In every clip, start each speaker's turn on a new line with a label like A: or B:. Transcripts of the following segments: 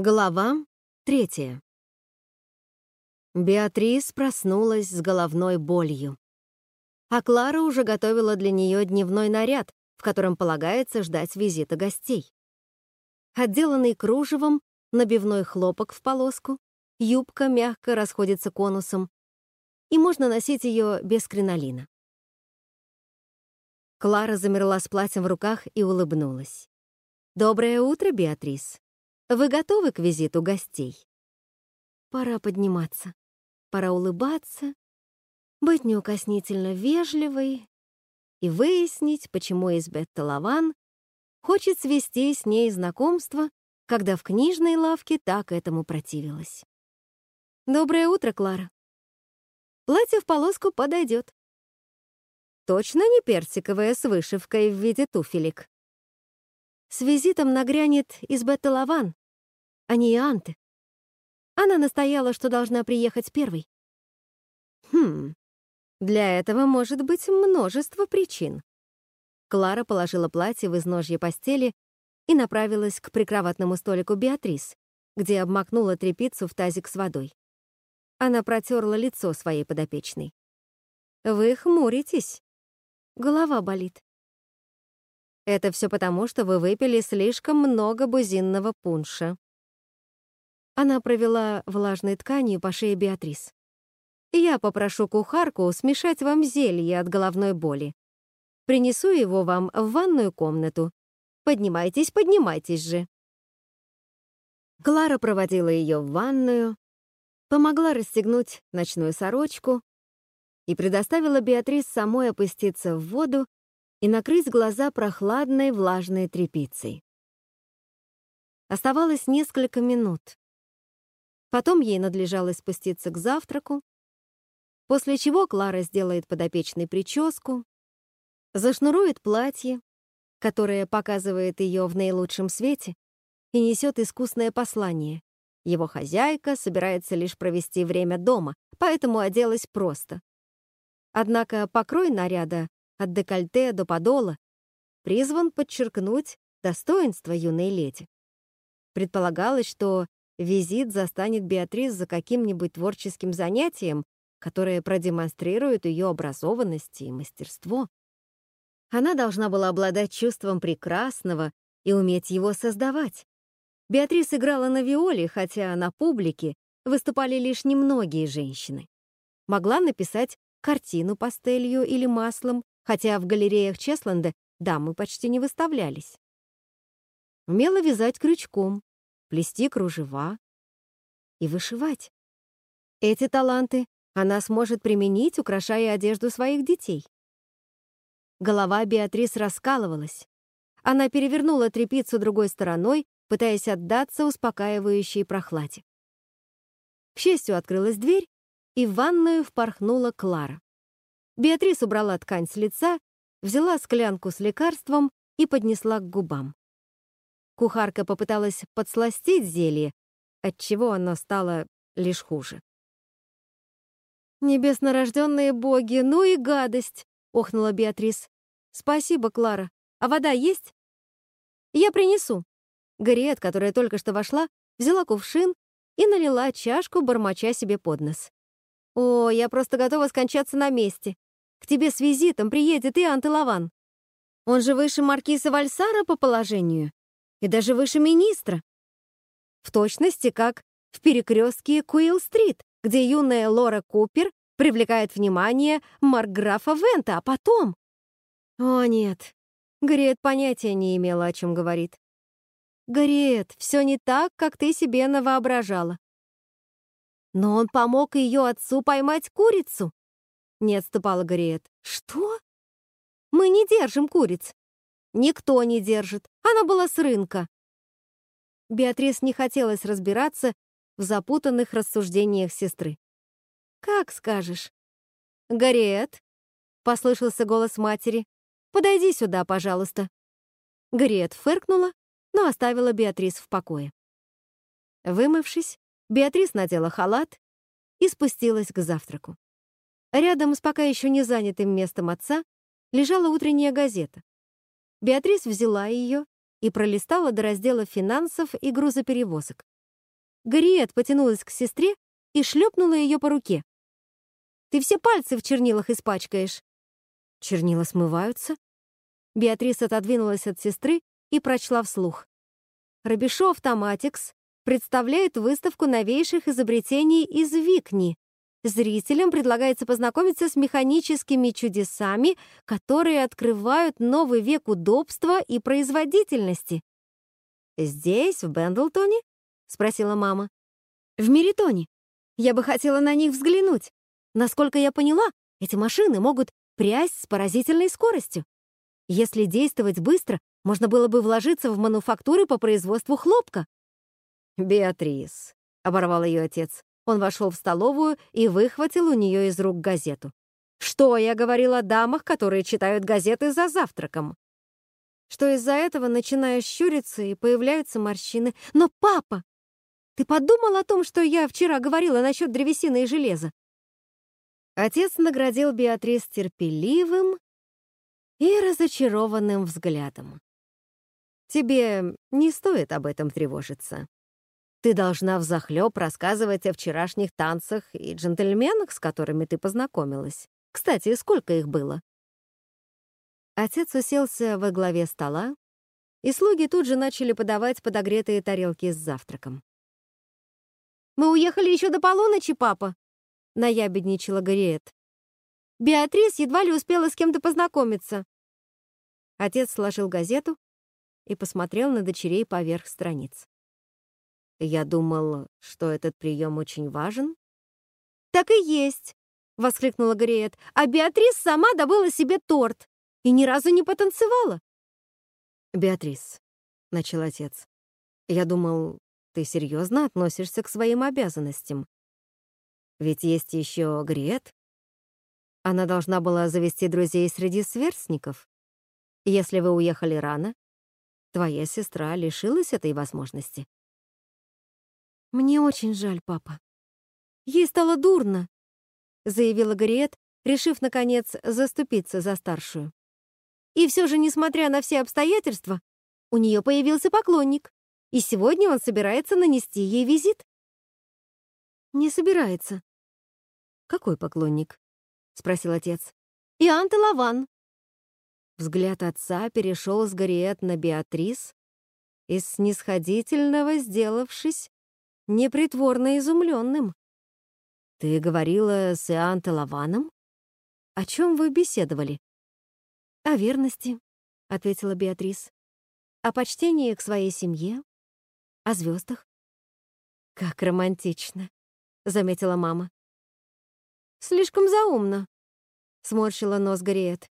A: Глава третья. Беатрис проснулась с головной болью. А Клара уже готовила для нее дневной наряд, в котором полагается ждать визита гостей. Отделанный кружевом, набивной хлопок в полоску, юбка мягко расходится конусом, и можно носить ее без кринолина. Клара замерла с платьем в руках и улыбнулась. «Доброе утро, Беатрис!» Вы готовы к визиту гостей? Пора подниматься. Пора улыбаться, быть неукоснительно вежливой и выяснить, почему Избетта Лаван хочет свести с ней знакомство, когда в книжной лавке так этому противилась. «Доброе утро, Клара. Платье в полоску подойдет. Точно не персиковое с вышивкой в виде туфелек. С визитом нагрянет Избетта Лаван, а не Ианты. Она настояла, что должна приехать первой. Хм, для этого может быть множество причин. Клара положила платье в изножье постели и направилась к прикроватному столику Беатрис, где обмакнула тряпицу в тазик с водой. Она протерла лицо своей подопечной. «Вы хмуритесь. Голова болит». «Это все потому, что вы выпили слишком много бузинного пунша», она провела влажной тканью по шее Беатрис. «Я попрошу кухарку смешать вам зелье от головной боли. Принесу его вам в ванную комнату. Поднимайтесь, поднимайтесь же». Клара проводила ее в ванную, помогла расстегнуть ночную сорочку и предоставила Беатрис самой опуститься в воду и накрыть глаза прохладной влажной тряпицей. Оставалось несколько минут. Потом ей надлежало спуститься к завтраку, после чего Клара сделает подопечной прическу, зашнурует платье, которое показывает ее в наилучшем свете и несет искусное послание. Его хозяйка собирается лишь провести время дома, поэтому оделась просто. Однако покрой наряда от декольте до подола призван подчеркнуть достоинство юной леди. Предполагалось, что Визит застанет Беатрис за каким-нибудь творческим занятием, которое продемонстрирует ее образованность и мастерство. Она должна была обладать чувством прекрасного и уметь его создавать. Беатрис играла на виоле, хотя на публике выступали лишь немногие женщины. Могла написать картину пастелью или маслом, хотя в галереях Чесланда дамы почти не выставлялись. Умела вязать крючком, плести кружева и вышивать. Эти таланты она сможет применить, украшая одежду своих детей. Голова Беатрис раскалывалась. Она перевернула тряпицу другой стороной, пытаясь отдаться успокаивающей прохладе. К счастью, открылась дверь, и в ванную впорхнула Клара. Беатрис убрала ткань с лица, взяла склянку с лекарством и поднесла к губам. Кухарка попыталась подсластить зелье, отчего оно стало лишь хуже. «Небеснорожденные боги, ну и гадость!» — охнула Беатрис. «Спасибо, Клара. А вода есть?» «Я принесу». Гарриет, которая только что вошла, взяла кувшин и налила чашку, бормоча себе под нос. «О, я просто готова скончаться на месте. К тебе с визитом приедет и Антелаван. Он же выше маркиза Вальсара по положению и даже выше министра. В точности, как в перекрестке Куилл-стрит, где юная Лора Купер привлекает внимание Маркграфа Вента, а потом... О, нет, Гарриет понятия не имела, о чем говорит. Гарриет, все не так, как ты себе навоображала. Но он помог ее отцу поймать курицу. Не отступала Гарриет. Что? Мы не держим куриц. Никто не держит. Она была с рынка. Беатрис не хотелось разбираться в запутанных рассуждениях сестры. «Как скажешь». «Гарриет», — послышался голос матери, — «подойди сюда, пожалуйста». Гарриет фыркнула, но оставила Беатрис в покое. Вымывшись, Беатрис надела халат и спустилась к завтраку. Рядом с пока еще не занятым местом отца лежала утренняя газета. Беатрис взяла ее и пролистала до раздела финансов и грузоперевозок. Гарриет потянулась к сестре и шлепнула ее по руке. «Ты все пальцы в чернилах испачкаешь». «Чернила смываются?» Беатрис отодвинулась от сестры и прочла вслух. «Робишо Автоматикс представляет выставку новейших изобретений из Викни. Зрителям предлагается познакомиться с механическими чудесами, которые открывают новый век удобства и производительности. «Здесь, в Бендлтоне?» — спросила мама. «В Меритоне. Я бы хотела на них взглянуть. Насколько я поняла, эти машины могут прясть с поразительной скоростью. Если действовать быстро, можно было бы вложиться в мануфактуры по производству хлопка». «Беатрис», — оборвал ее отец. Он вошел в столовую и выхватил у нее из рук газету. «Что я говорил о дамах, которые читают газеты за завтраком?» Что из-за этого начинаю щуриться и появляются морщины. «Но, папа, ты подумал о том, что я вчера говорила насчет древесины и железа?» Отец наградил Беатрис терпеливым и разочарованным взглядом. «Тебе не стоит об этом тревожиться. Ты должна взахлеб рассказывать о вчерашних танцах и джентльменах, с которыми ты познакомилась. Кстати, сколько их было?» Отец уселся во главе стола, и слуги тут же начали подавать подогретые тарелки с завтраком. «Мы уехали еще до полуночи, папа!» — наябедничала Гориет. «Беатрис едва ли успела с кем-то познакомиться». Отец сложил газету и посмотрел на дочерей поверх страниц. Я думал, что этот прием очень важен. «Так и есть!» — воскликнула Греет. «А Беатрис сама добыла себе торт и ни разу не потанцевала». «Беатрис», — начал отец, — «я думал, ты серьезно относишься к своим обязанностям. Ведь есть еще Грет. Она должна была завести друзей среди сверстников. Если вы уехали рано, твоя сестра лишилась этой возможности. «Мне очень жаль, папа. Ей стало дурно», — заявила Гарриет, решив, наконец, заступиться за старшую. И все же, несмотря на все обстоятельства, у нее появился поклонник, и сегодня он собирается нанести ей визит. «Не собирается». «Какой поклонник?» — спросил отец. «Ианте Лаван». Взгляд отца перешел с Гарриет на Беатрис, и снисходительного сделавшись, непритворно изумленным. «Ты говорила с Ианте Лаваном? О чем вы беседовали?» «О верности», — ответила Беатрис. «О почтении к своей семье, о звездах». «Как романтично», — заметила мама. «Слишком заумно», — сморщила нос Гориет.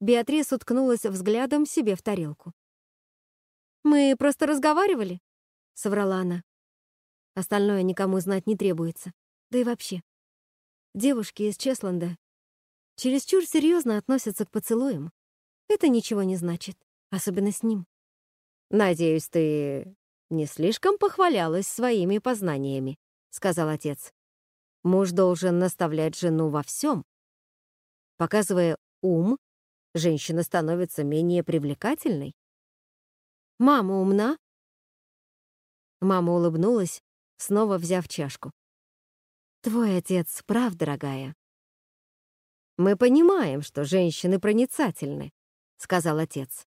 A: Беатрис уткнулась взглядом себе в тарелку. «Мы просто разговаривали», — соврала она. Остальное никому знать не требуется. Да и вообще. Девушки из Чесланда чересчур серьезно относятся к поцелуям. Это ничего не значит, особенно с ним. «Надеюсь, ты не слишком похвалялась своими познаниями», — сказал отец. «Муж должен наставлять жену во всем. Показывая ум, женщина становится менее привлекательной». «Мама умна?» Мама улыбнулась, снова взяв чашку. «Твой отец прав, дорогая». «Мы понимаем, что женщины проницательны», — сказал отец.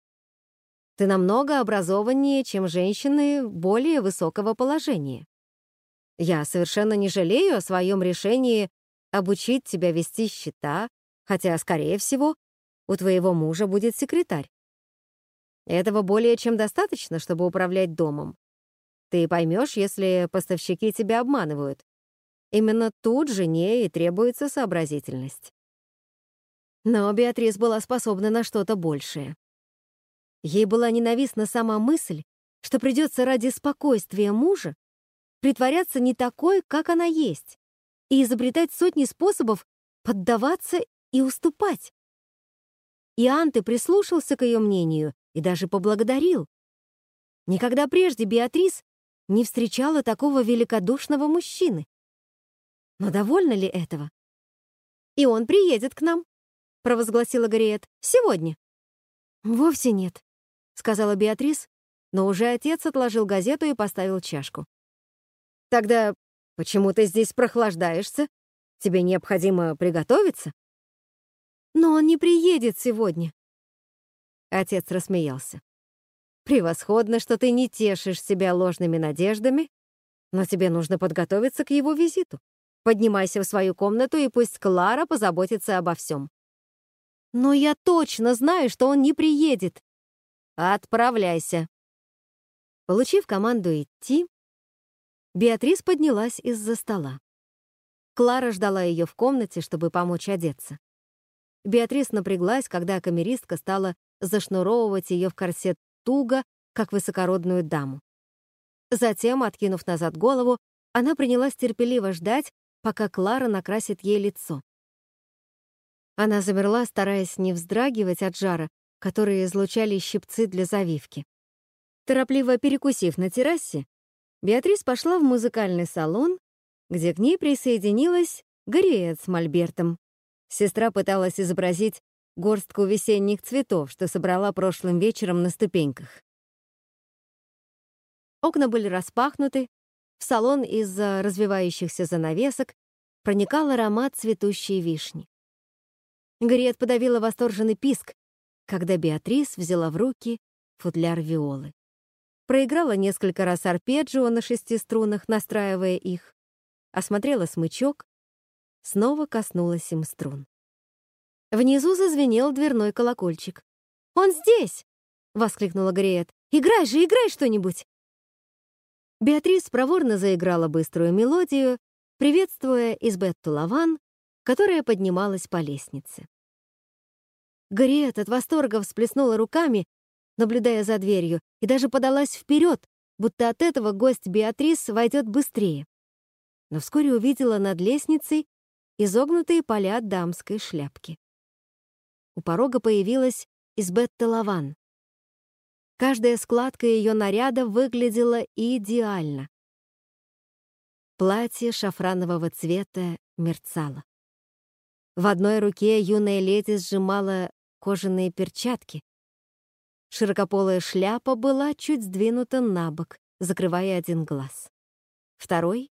A: «Ты намного образованнее, чем женщины более высокого положения. Я совершенно не жалею о своем решении обучить тебя вести счета, хотя, скорее всего, у твоего мужа будет секретарь. Этого более чем достаточно, чтобы управлять домом. Ты поймешь, если поставщики тебя обманывают. Именно тут жене и требуется сообразительность. Но Беатрис была способна на что-то большее. Ей была ненавистна сама мысль, что придется ради спокойствия мужа притворяться не такой, как она есть, и изобретать сотни способов поддаваться и уступать. И Анте прислушался к ее мнению и даже поблагодарил. Никогда прежде Беатрис не встречала такого великодушного мужчины. Но довольна ли этого? «И он приедет к нам», — провозгласила Гориет. «Сегодня». «Вовсе нет», — сказала Беатрис, но уже отец отложил газету и поставил чашку. Тогда почему ты здесь прохлаждаешься? Тебе необходимо приготовиться? Но он не приедет сегодня. Отец рассмеялся. Превосходно, что ты не тешишь себя ложными надеждами, но тебе нужно подготовиться к его визиту. Поднимайся в свою комнату, и пусть Клара позаботится обо всем. Но я точно знаю, что он не приедет. Отправляйся. Получив команду идти, Беатрис поднялась из-за стола. Клара ждала ее в комнате, чтобы помочь одеться. Беатрис напряглась, когда камеристка стала зашнуровывать ее в корсет туго, как высокородную даму. Затем, откинув назад голову, она принялась терпеливо ждать, пока Клара накрасит ей лицо. Она замерла, стараясь не вздрагивать от жара, которые излучали щипцы для завивки. Торопливо перекусив на террасе, Беатрис пошла в музыкальный салон, где к ней присоединилась Гориет с Мольбертом. Сестра пыталась изобразить горстку весенних цветов, что собрала прошлым вечером на ступеньках. Окна были распахнуты, в салон из-за развивающихся занавесок проникал аромат цветущей вишни. Гориет подавила восторженный писк, когда Беатрис взяла в руки футляр виолы проиграла несколько раз арпеджио на шести струнах, настраивая их, осмотрела смычок, снова коснулась им струн. Внизу зазвенел дверной колокольчик. «Он здесь!» — воскликнула Гриет. «Играй же, играй что-нибудь!» Беатрис проворно заиграла быструю мелодию, приветствуя Избетту Лаван, которая поднималась по лестнице. Гриет от восторга всплеснула руками наблюдая за дверью, и даже подалась вперед, будто от этого гость Беатрис войдет быстрее. Но вскоре увидела над лестницей изогнутые поля дамской шляпки. У порога появилась Избетта Лаван. Каждая складка ее наряда выглядела идеально. Платье шафранового цвета мерцало. В одной руке юная леди сжимала кожаные перчатки, Широкополая шляпа была чуть сдвинута на бок, закрывая один глаз. Второй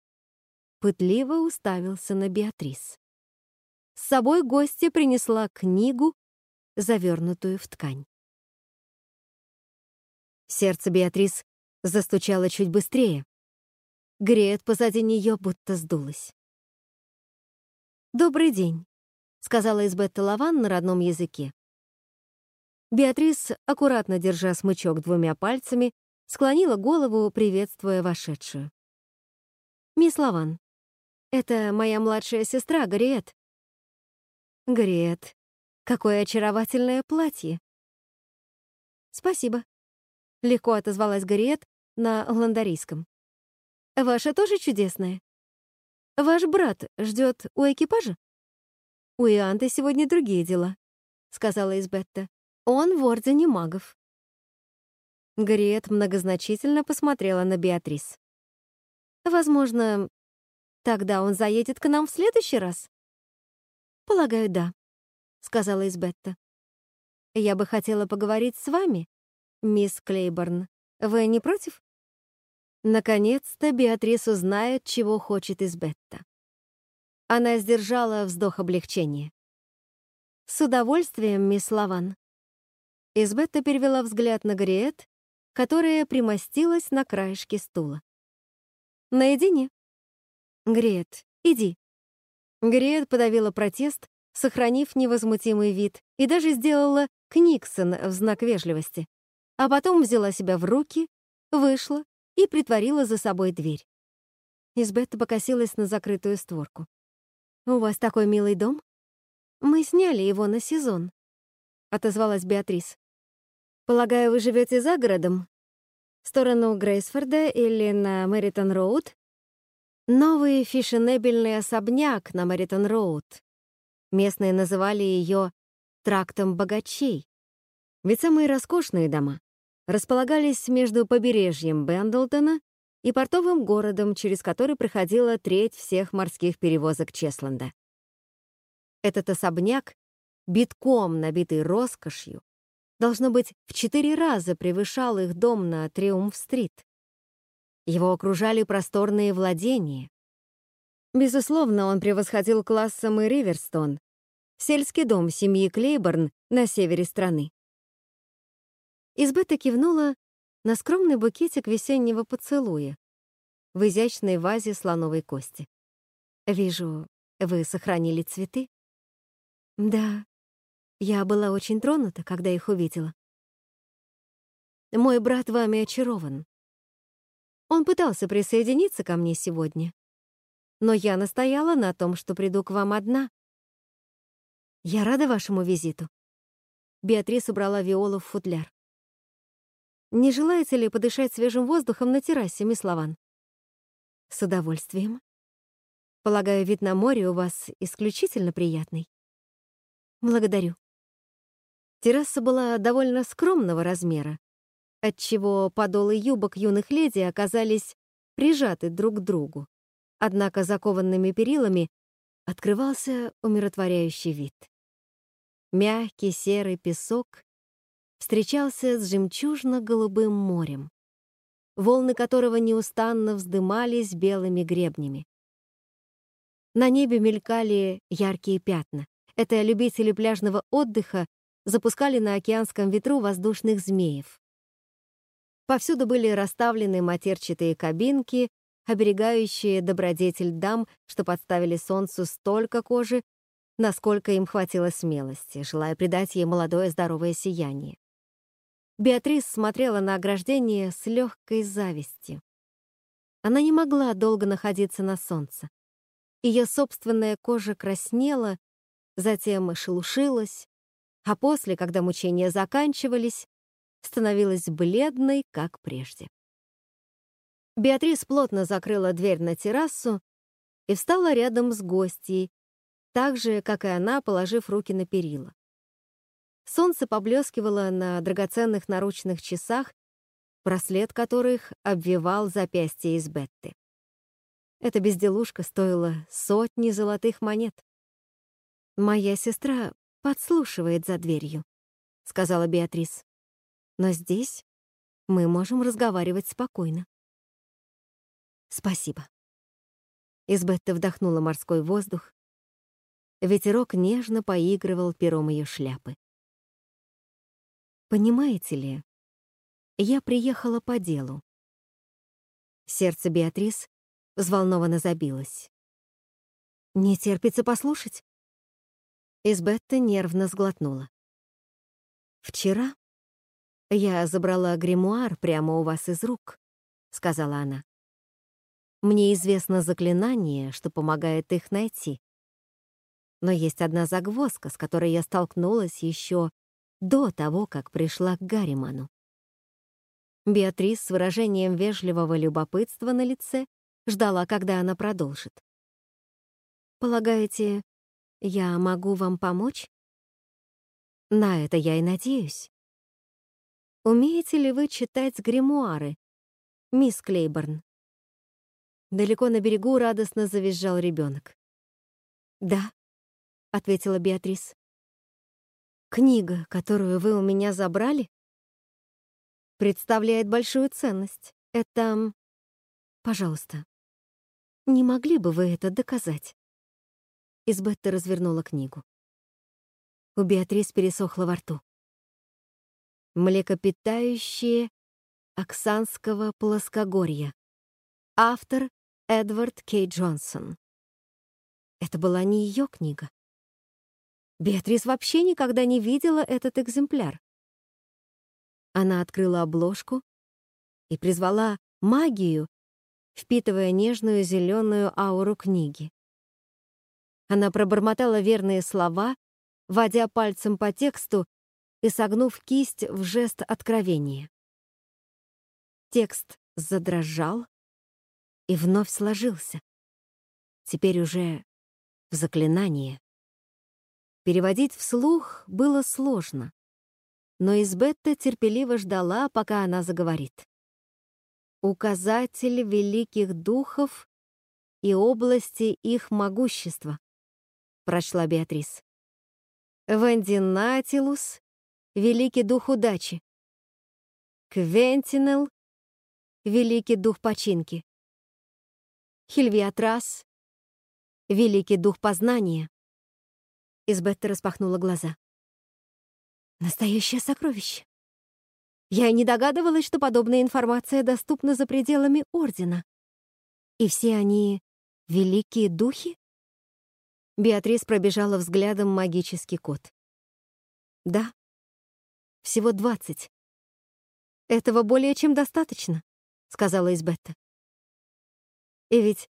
A: пытливо уставился на Беатрис. С собой гостья принесла книгу, завернутую в ткань. Сердце Беатрис застучало чуть быстрее. Греет позади нее будто сдулась. «Добрый день», — сказала Избетта Лаван на родном языке. Беатрис, аккуратно держа смычок двумя пальцами, склонила голову, приветствуя вошедшую. «Мисс Лаван, это моя младшая сестра, Гарриет». «Гарриет, какое очаровательное платье!» «Спасибо», — легко отозвалась Гарриет на ландарийском. «Ваше тоже чудесное. Ваш брат ждет у экипажа?» «У Ианты сегодня другие дела», — сказала Избетта. Он в Ордене магов. Гриет многозначительно посмотрела на Беатрис. «Возможно, тогда он заедет к нам в следующий раз?» «Полагаю, да», — сказала Избетта. «Я бы хотела поговорить с вами, мисс Клейборн. Вы не против?» Наконец-то Беатрис узнает, чего хочет Избетта. Она сдержала вздох облегчения. «С удовольствием, мисс Лаван. Избетта перевела взгляд на Гриет, которая примостилась на краешке стула. «Наедине». «Гриет, иди». Гриет подавила протест, сохранив невозмутимый вид, и даже сделала книксон в знак вежливости. А потом взяла себя в руки, вышла и притворила за собой дверь. Избетта покосилась на закрытую створку. «У вас такой милый дом? Мы сняли его на сезон», — отозвалась Беатрис. Полагаю, вы живете за городом? В сторону Грейсфорда или на Мэритон-Роуд? Новый фешенебельный особняк на Мэритон-Роуд. Местные называли ее «трактом богачей». Ведь самые роскошные дома располагались между побережьем Бендлтона и портовым городом, через который проходила треть всех морских перевозок Чесланда. Этот особняк, битком набитый роскошью, должно быть, в четыре раза превышал их дом на Триумф-стрит. Его окружали просторные владения. Безусловно, он превосходил классом и Риверстон, сельский дом семьи Клейборн на севере страны. Избета кивнула на скромный букетик весеннего поцелуя в изящной вазе слоновой кости. «Вижу, вы сохранили цветы?» «Да, я была очень тронута, когда их увидела. Мой брат вами очарован. Он пытался присоединиться ко мне сегодня, но я настояла на том, что приду к вам одна. Я рада вашему визиту. Беатрис убрала Виолу в футляр. Не желаете ли подышать свежим воздухом на террасе, мисс Лаван? С удовольствием. Полагаю, вид на море у вас исключительно приятный. Благодарю. Терраса была довольно скромного размера, отчего подолы юбок юных леди оказались прижаты друг к другу. Однако закованными перилами открывался умиротворяющий вид. Мягкий серый песок встречался с жемчужно-голубым морем, волны которого неустанно вздымались белыми гребнями. На небе мелькали яркие пятна. Это любители пляжного отдыха запускали на океанском ветру воздушных змеев. Повсюду были расставлены матерчатые кабинки, оберегающие добродетель дам, что подставили солнцу столько кожи, насколько им хватило смелости, желая придать ей молодое здоровое сияние. Беатрис смотрела на ограждение с легкой завистью. Она не могла долго находиться на солнце. Ее собственная кожа краснела, затем шелушилась, а после, когда мучения заканчивались, становилась бледной, как прежде. Беатрис плотно закрыла дверь на террасу и встала рядом с гостьей, так же, как и она, положив руки на перила. Солнце поблескивало на драгоценных наручных часах, браслет которых обвивал запястье из Бетты. Эта безделушка стоила сотни золотых монет. «Моя сестра подслушивает за дверью», — сказала Беатрис. «Но здесь мы можем разговаривать спокойно». «Спасибо». Избетта вдохнула морской воздух. Ветерок нежно поигрывал пером ее шляпы. «Понимаете ли, я приехала по делу». Сердце Беатрис взволнованно забилось. «Не терпится послушать?» Избетта нервно сглотнула. «Вчера я забрала гримуар прямо у вас из рук», — сказала она. «Мне известно заклинание, что помогает их найти. Но есть одна загвоздка, с которой я столкнулась еще до того, как пришла к Гарриману. Беатрис с выражением вежливого любопытства на лице ждала, когда она продолжит. «Полагаете, я могу вам помочь? На это я и надеюсь. Умеете ли вы читать гримуары, мисс Клейборн? Далеко на берегу радостно завизжал ребенок. Да, ответила Беатрис. Книга, которую вы у меня забрали, представляет большую ценность. Это... Пожалуйста, не могли бы вы это доказать? Избетта развернула книгу. У Беатрис пересохло во рту. «Млекопитающие Оксанского плоскогорья». Автор Эдвард Кей Джонсон. Это была не ее книга. Беатрис вообще никогда не видела этот экземпляр. Она открыла обложку и призвала магию, впитывая нежную зеленую ауру книги. Она пробормотала верные слова, водя пальцем по тексту и согнув кисть в жест откровения. Текст задрожал и вновь сложился. Теперь уже в заклинание. Переводить вслух было сложно, но Избетта терпеливо ждала, пока она заговорит. Указатель великих духов и области их могущества прочла Беатрис. Вендинатилус — великий дух удачи. Квентинел — великий дух починки. Хильвиатрас — великий дух познания. Избетта распахнула глаза. Настоящее сокровище. Я и не догадывалась, что подобная информация доступна за пределами Ордена. И все они — великие духи? Беатрис пробежала взглядом магический код. Да, всего двадцать. Этого более чем достаточно, сказала Избетта. И ведь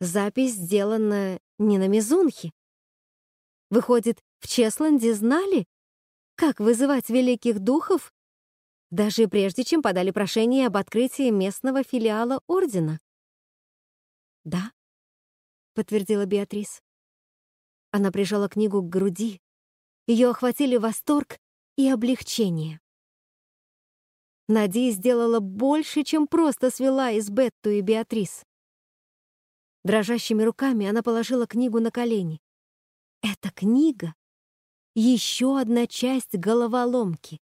A: запись сделана не на Мизунхе. Выходит, в Чесланде знали, как вызывать великих духов, даже прежде чем подали прошение об открытии местного филиала Ордена. «Да», — подтвердила Беатрис. Она прижала книгу к груди. Ее охватили восторг и облегчение. Надя сделала больше, чем просто свела из Бетту и Беатрис. Дрожащими руками она положила книгу на колени. Эта книга — еще одна часть головоломки.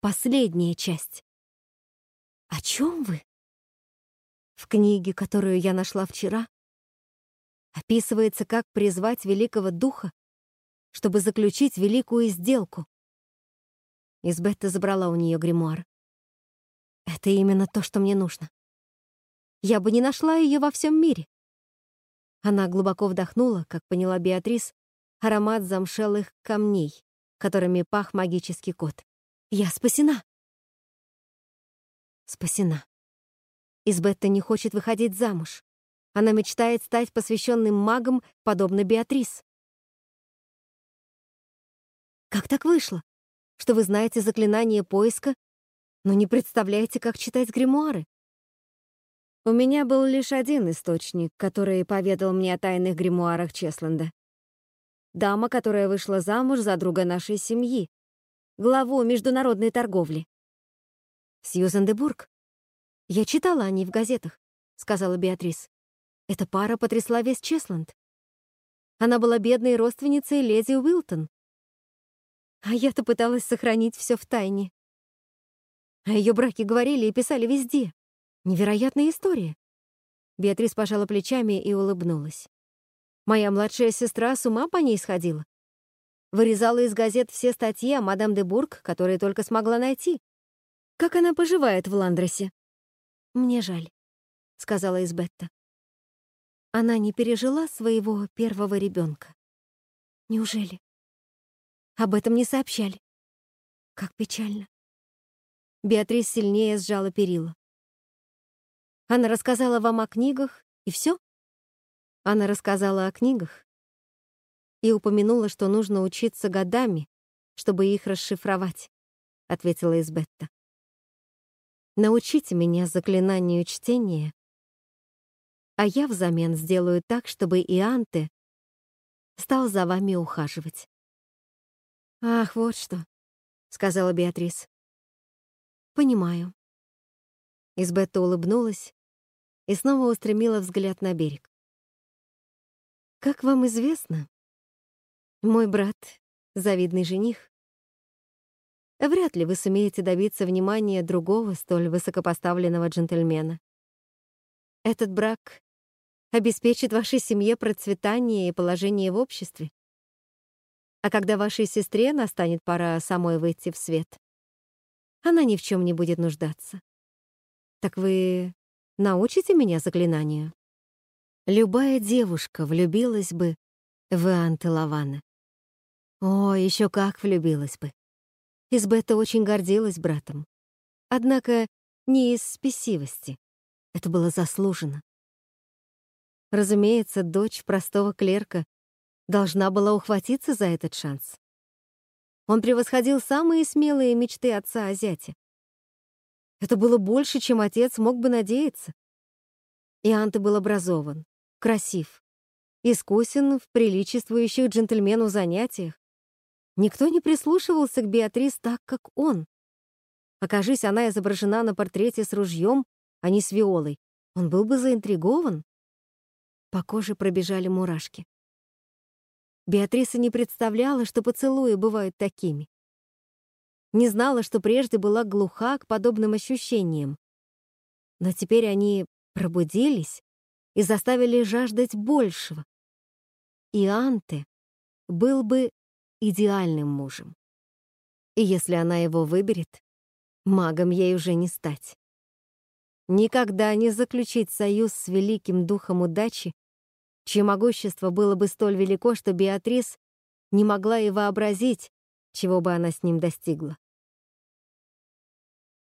A: Последняя часть. О чем вы? В книге, которую я нашла вчера, описывается, как призвать Великого Духа, чтобы заключить великую сделку. Избетта забрала у нее гримуар. Это именно то, что мне нужно. Я бы не нашла ее во всем мире. Она глубоко вдохнула, как поняла Беатрис, аромат замшелых камней, которыми пах магический кот. Я спасена. Спасена. Избетта не хочет выходить замуж. Она мечтает стать посвященным магом, подобно Беатрис. Как так вышло? что вы знаете заклинание поиска, но не представляете, как читать гримуары. У меня был лишь один источник, который поведал мне о тайных гримуарах Чесленда. Дама, которая вышла замуж за друга нашей семьи, главу международной торговли. Сьюзен де Бург. Я читала о ней в газетах, сказала Беатрис. Эта пара потрясла весь Чесленд. Она была бедной родственницей леди Уилтон, а я-то пыталась сохранить все в тайне. О ее браке говорили и писали везде. Невероятная история. Беатрис пожала плечами и улыбнулась. Моя младшая сестра с ума по ней сходила. Вырезала из газет все статьи о мадам де Бург, которые только смогла найти. Как она поживает в Ландросе? Мне жаль, сказала Избетта. Она не пережила своего первого ребенка. Неужели? Об этом не сообщали. Как печально. Беатрис сильнее сжала перила. Она рассказала вам о книгах, и все? Она рассказала о книгах и упомянула, что нужно учиться годами, чтобы их расшифровать, ответила Избетта. Научите меня заклинанию чтения, а я взамен сделаю так, чтобы Ианте стал за вами ухаживать. «Ах, вот что», — сказала Беатрис. «Понимаю». Избетта улыбнулась и снова устремила взгляд на берег. «Как вам известно, мой брат — завидный жених. Вряд ли вы сумеете добиться внимания другого столь высокопоставленного джентльмена. Этот брак обеспечит вашей семье процветание и положение в обществе. А когда вашей сестре настанет пора самой выйти в свет, она ни в чем не будет нуждаться. Так вы научите меня заклинанию? Любая девушка влюбилась бы в Ианте Лавана. О, еще как влюбилась бы. Избетта очень гордилась братом. Однако не из спесивости. Это было заслужено. Разумеется, дочь простого клерка должна была ухватиться за этот шанс. Он превосходил самые смелые мечты отца о зяте. Это было больше, чем отец мог бы надеяться. Ианте был образован, красив, искусен в приличествующих джентльмену занятиях. Никто не прислушивался к Беатрис так, как он. Окажись она изображена на портрете с ружьем, а не с виолой, он был бы заинтригован. По коже пробежали мурашки. Беатриса не представляла, что поцелуи бывают такими. Не знала, что прежде была глуха к подобным ощущениям. Но теперь они пробудились и заставили жаждать большего. И Анте был бы идеальным мужем. И если она его выберет, магом ей уже не стать. Никогда не заключить союз с великим духом удачи, чье могущество было бы столь велико, что Беатрис не могла и вообразить, чего бы она с ним достигла.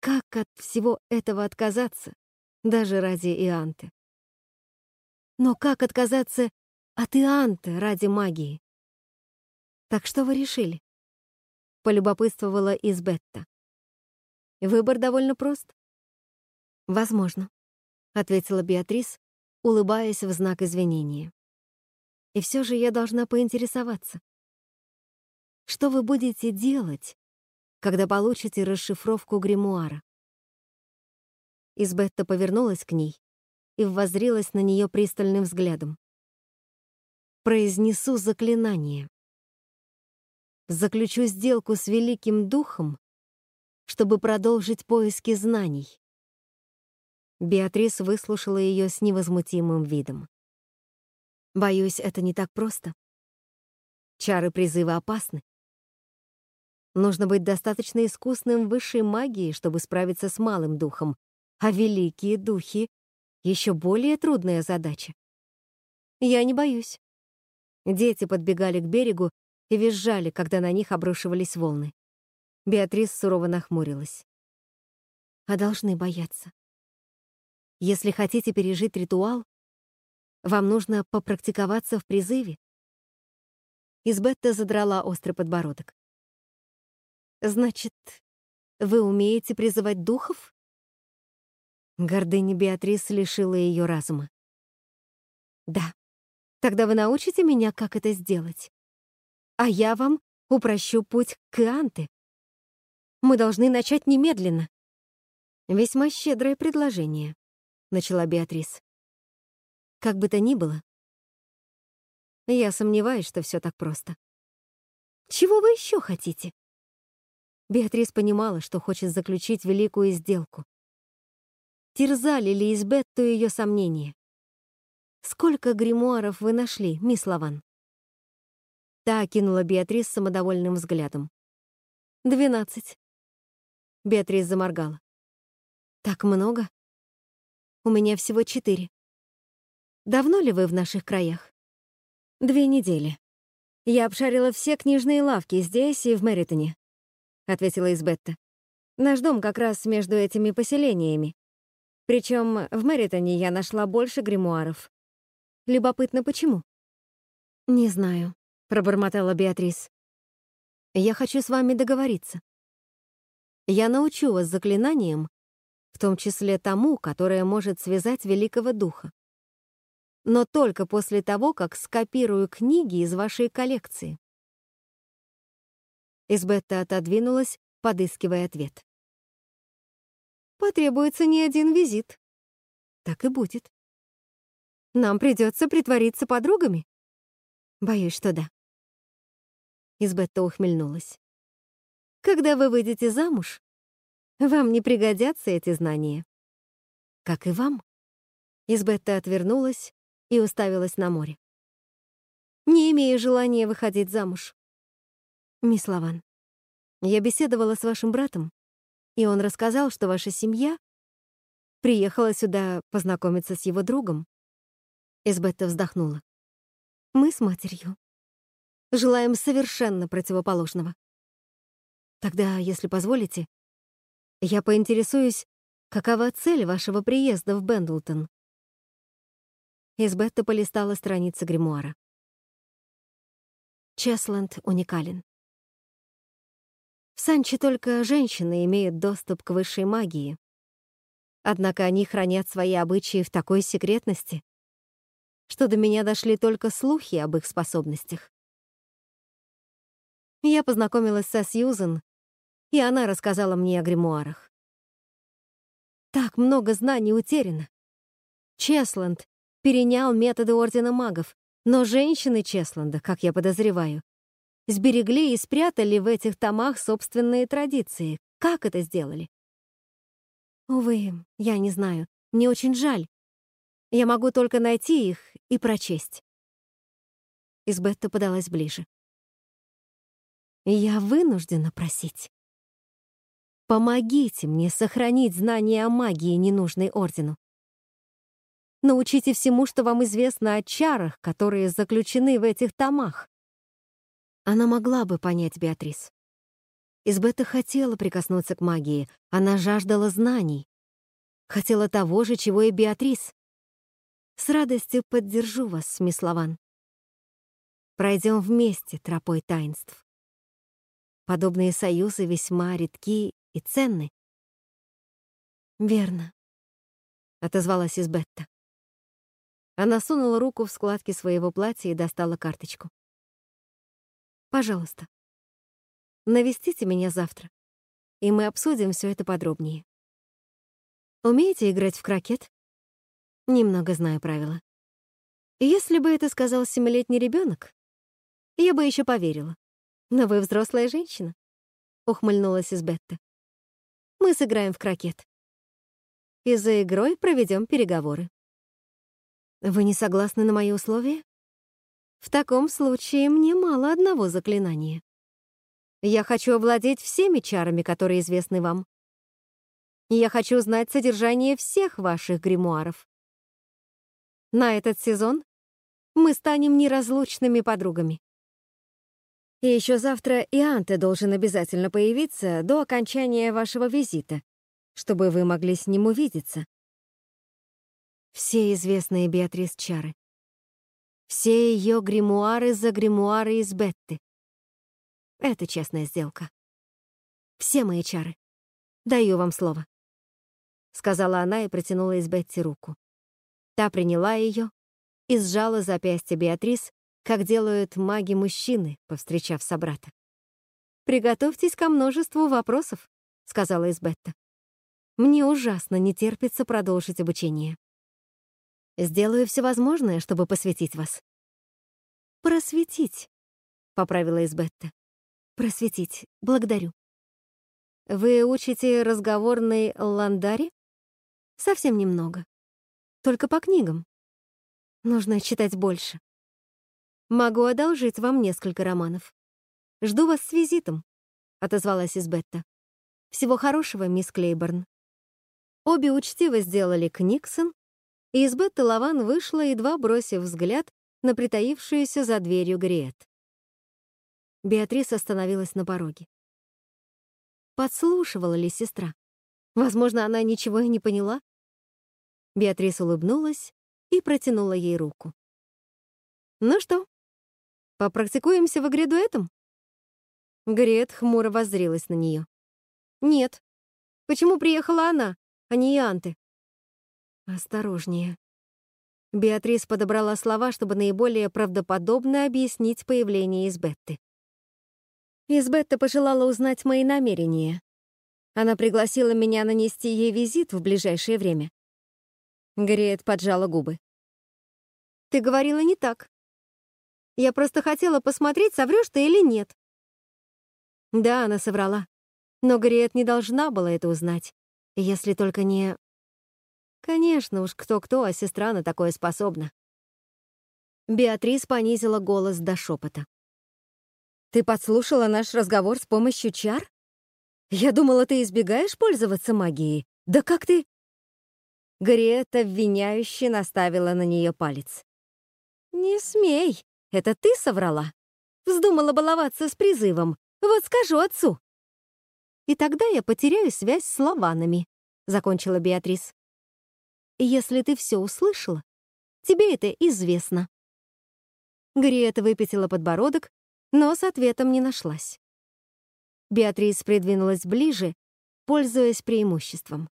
A: Как от всего этого отказаться, даже ради Ианты? Но как отказаться от Ианты ради магии? Так что вы решили? Полюбопытствовала Избетта. Выбор довольно прост. Возможно, ответила Беатрис, улыбаясь в знак извинения. И все же я должна поинтересоваться. Что вы будете делать, когда получите расшифровку гримуара? Избетта повернулась к ней и воззрилась на нее пристальным взглядом. Произнесу заклинание. Заключу сделку с Великим Духом, чтобы продолжить поиски знаний. Беатрис выслушала ее с невозмутимым видом. Боюсь, это не так просто. Чары призыва опасны. Нужно быть достаточно искусным в высшей магии, чтобы справиться с малым духом, а великие духи — еще более трудная задача. Я не боюсь. Дети подбегали к берегу и визжали, когда на них обрушивались волны. Беатрис сурово нахмурилась. А должны бояться. Если хотите пережить ритуал, вам нужно попрактиковаться в призыве. Избетта задрала острый подбородок. Значит, вы умеете призывать духов? Гордыня Беатрис лишила ее разума. Да. Тогда вы научите меня, как это сделать. А я вам упрощу путь к Анте. Мы должны начать немедленно. Весьма щедрое предложение, начала Беатрис. Как бы то ни было, я сомневаюсь, что все так просто. Чего вы еще хотите? Беатрис понимала, что хочет заключить великую сделку. Терзали ли Избетту ее сомнения? «Сколько гримуаров вы нашли, мисс Лаван?» Та кинула Беатрис самодовольным взглядом. «Двенадцать». Беатрис заморгала. «Так много? У меня всего четыре. Давно ли вы в наших краях?» «Две недели. Я обшарила все книжные лавки здесь и в Мэритоне. — ответила Избетта. «Наш дом как раз между этими поселениями. Причем в Мэритоне я нашла больше гримуаров. Любопытно, почему?» «Не знаю», — пробормотала Беатрис. «Я хочу с вами договориться. Я научу вас заклинаниям, в том числе тому, которое может связать Великого Духа. Но только после того, как скопирую книги из вашей коллекции. Избетта отодвинулась, подыскивая ответ. «Потребуется не один визит». «Так и будет». «Нам придется притвориться подругами?» «Боюсь, что да». Избетта ухмыльнулась. «Когда вы выйдете замуж, вам не пригодятся эти знания». «Как и вам». Избетта отвернулась и уставилась на море. «Не имею желания выходить замуж. «Мисс Лаван, я беседовала с вашим братом, и он рассказал, что ваша семья приехала сюда познакомиться с его другом». Эсбетта вздохнула. «Мы с матерью желаем совершенно противоположного. Тогда, если позволите, я поинтересуюсь, какова цель вашего приезда в Бендлтон?» Эсбетта полистала страницы гримуара. Чесланд уникален. В Санче только женщины имеют доступ к высшей магии. Однако они хранят свои обычаи в такой секретности, что до меня дошли только слухи об их способностях. Я познакомилась со Сьюзен, и она рассказала мне о гримуарах. Так много знаний утеряно. Чесланд перенял методы Ордена магов, но женщины Чесланда, как я подозреваю, сберегли и спрятали в этих томах собственные традиции. Как это сделали? Увы, я не знаю. Мне очень жаль. Я могу только найти их и прочесть». Избетта подалась ближе. «Я вынуждена просить. Помогите мне сохранить знания о магии, ненужной Ордену. Научите всему, что вам известно о чарах, которые заключены в этих томах. Она могла бы понять Беатрис. Избета хотела прикоснуться к магии, она жаждала знаний. Хотела того же, чего и Беатрис. С радостью поддержу вас, мисс Лаван. Пройдем вместе тропой таинств. Подобные союзы весьма редки и ценны. «Верно», — отозвалась Избетта. Она сунула руку в складки своего платья и достала карточку. Пожалуйста, навестите меня завтра, и мы обсудим все это подробнее. Умеете играть в крокет? Немного знаю правила. Если бы это сказал семилетний ребенок, я бы еще поверила. Но вы взрослая женщина, ухмыльнулась Избетта. Мы сыграем в крокет. И за игрой проведем переговоры. Вы не согласны на мои условия? В таком случае мне мало одного заклинания. Я хочу овладеть всеми чарами, которые известны вам. Я хочу знать содержание всех ваших гримуаров. На этот сезон мы станем неразлучными подругами. И еще завтра Ианте должен обязательно появиться до окончания вашего визита, чтобы вы могли с ним увидеться. Все известные Беатрис чары. Все ее гримуары за гримуары из Бетты. Это честная сделка. Все мои чары. Даю вам слово. Сказала она и протянула из Бетти руку. Та приняла ее и сжала запястье Беатрис, как делают маги-мужчины, повстречав собрата. «Приготовьтесь ко множеству вопросов», — сказала Избетта. «Мне ужасно не терпится продолжить обучение». Сделаю все возможное, чтобы посвятить вас. Просветить, поправила Избетта. Просветить. Благодарю. Вы учите разговорный ландари? Совсем немного. Только по книгам. Нужно читать больше. Могу одолжить вам несколько романов. Жду вас с визитом, отозвалась Избетта. Всего хорошего, мисс Клейборн. Обе учтиво сделали Книксон и из Бетты Лаван вышла, едва бросив взгляд на притаившуюся за дверью Гриет. Беатрис остановилась на пороге. Подслушивала ли сестра? Возможно, она ничего и не поняла. Беатрис улыбнулась и протянула ей руку. «Ну что, попрактикуемся в игре дуэтом?» Грет хмуро воззрилась на нее. «Нет. Почему приехала она, а не Ианты?» Осторожнее. Беатрис подобрала слова, чтобы наиболее правдоподобно объяснить появление Избетты. Избетта пожелала узнать мои намерения. Она пригласила меня нанести ей визит в ближайшее время. Греет поджала губы. «Ты говорила не так. Я просто хотела посмотреть, соврёшь ты или нет». Да, она соврала. Но Гриет не должна была это узнать, если только не... Конечно уж, кто-кто, а сестра на такое способна. Беатрис понизила голос до шепота. «Ты подслушала наш разговор с помощью чар? Я думала, ты избегаешь пользоваться магией. Да как ты...» Грета обвиняюще наставила на нее палец. «Не смей, это ты соврала. Вздумала баловаться с призывом. Вот скажу отцу». «И тогда я потеряю связь с Лаванами», — закончила Беатрис. Если ты все услышала, тебе это известно». Гриета выпятила подбородок, но с ответом не нашлась. Беатрис придвинулась ближе, пользуясь преимуществом.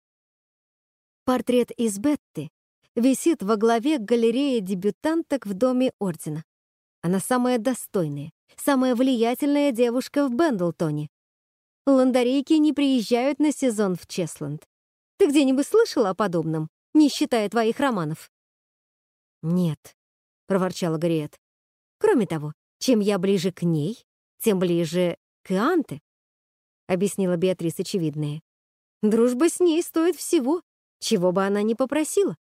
A: Портрет из Бетты висит во главе галереи дебютанток в Доме Ордена. Она самая достойная, самая влиятельная девушка в Бендлтоне. Ландарейки не приезжают на сезон в Чесланд. Ты где-нибудь слышала о подобном? Не считая твоих романов». «Нет», — проворчала Гарриет. «Кроме того, чем я ближе к ней, тем ближе к Ианте», — объяснила Беатрис очевидное. «Дружба с ней стоит всего, чего бы она ни попросила.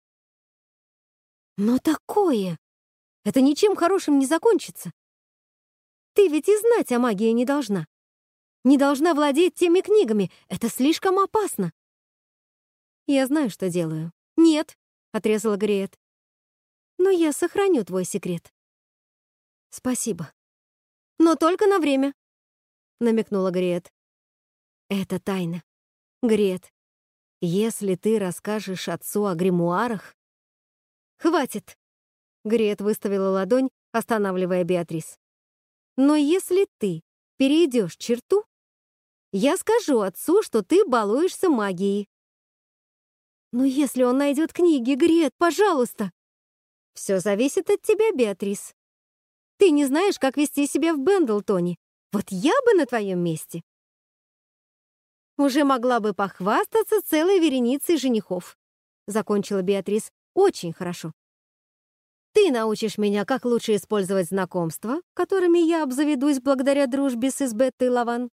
A: Но такое! Это ничем хорошим не закончится. Ты ведь и знать о магии не должна. Не должна владеть теми книгами. Это слишком опасно. Я знаю, что делаю. Нет, — отрезала Гриет. Но я сохраню твой секрет. Спасибо. Но только на время, — намекнула Гриет. Это тайна. Гриет, если ты расскажешь отцу о гримуарах... Хватит! Гриет выставила ладонь, останавливая Беатрис. Но если ты перейдешь черту, я скажу отцу, что ты балуешься магией. Но если он найдет книги, Грет, пожалуйста. Все зависит от тебя, Беатрис. Ты не знаешь, как вести себя в Бендлтоне. Вот я бы на твоем месте. Уже могла бы похвастаться целой вереницей женихов. Закончила Беатрис очень хорошо. Ты научишь меня, как лучше использовать знакомства, которыми я обзаведусь благодаря дружбе с Избеттой Лаван.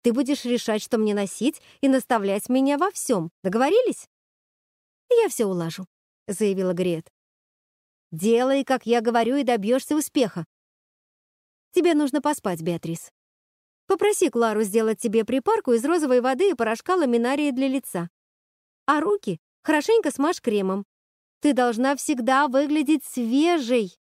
A: Ты будешь решать, что мне носить, и наставлять меня во всем. Договорились? «Я все улажу», — заявила Грет. «Делай, как я говорю, и добьешься успеха. Тебе нужно поспать, Беатрис. Попроси Клару сделать тебе припарку из розовой воды и порошка ламинарии для лица. А руки хорошенько смажь кремом. Ты должна всегда выглядеть свежей.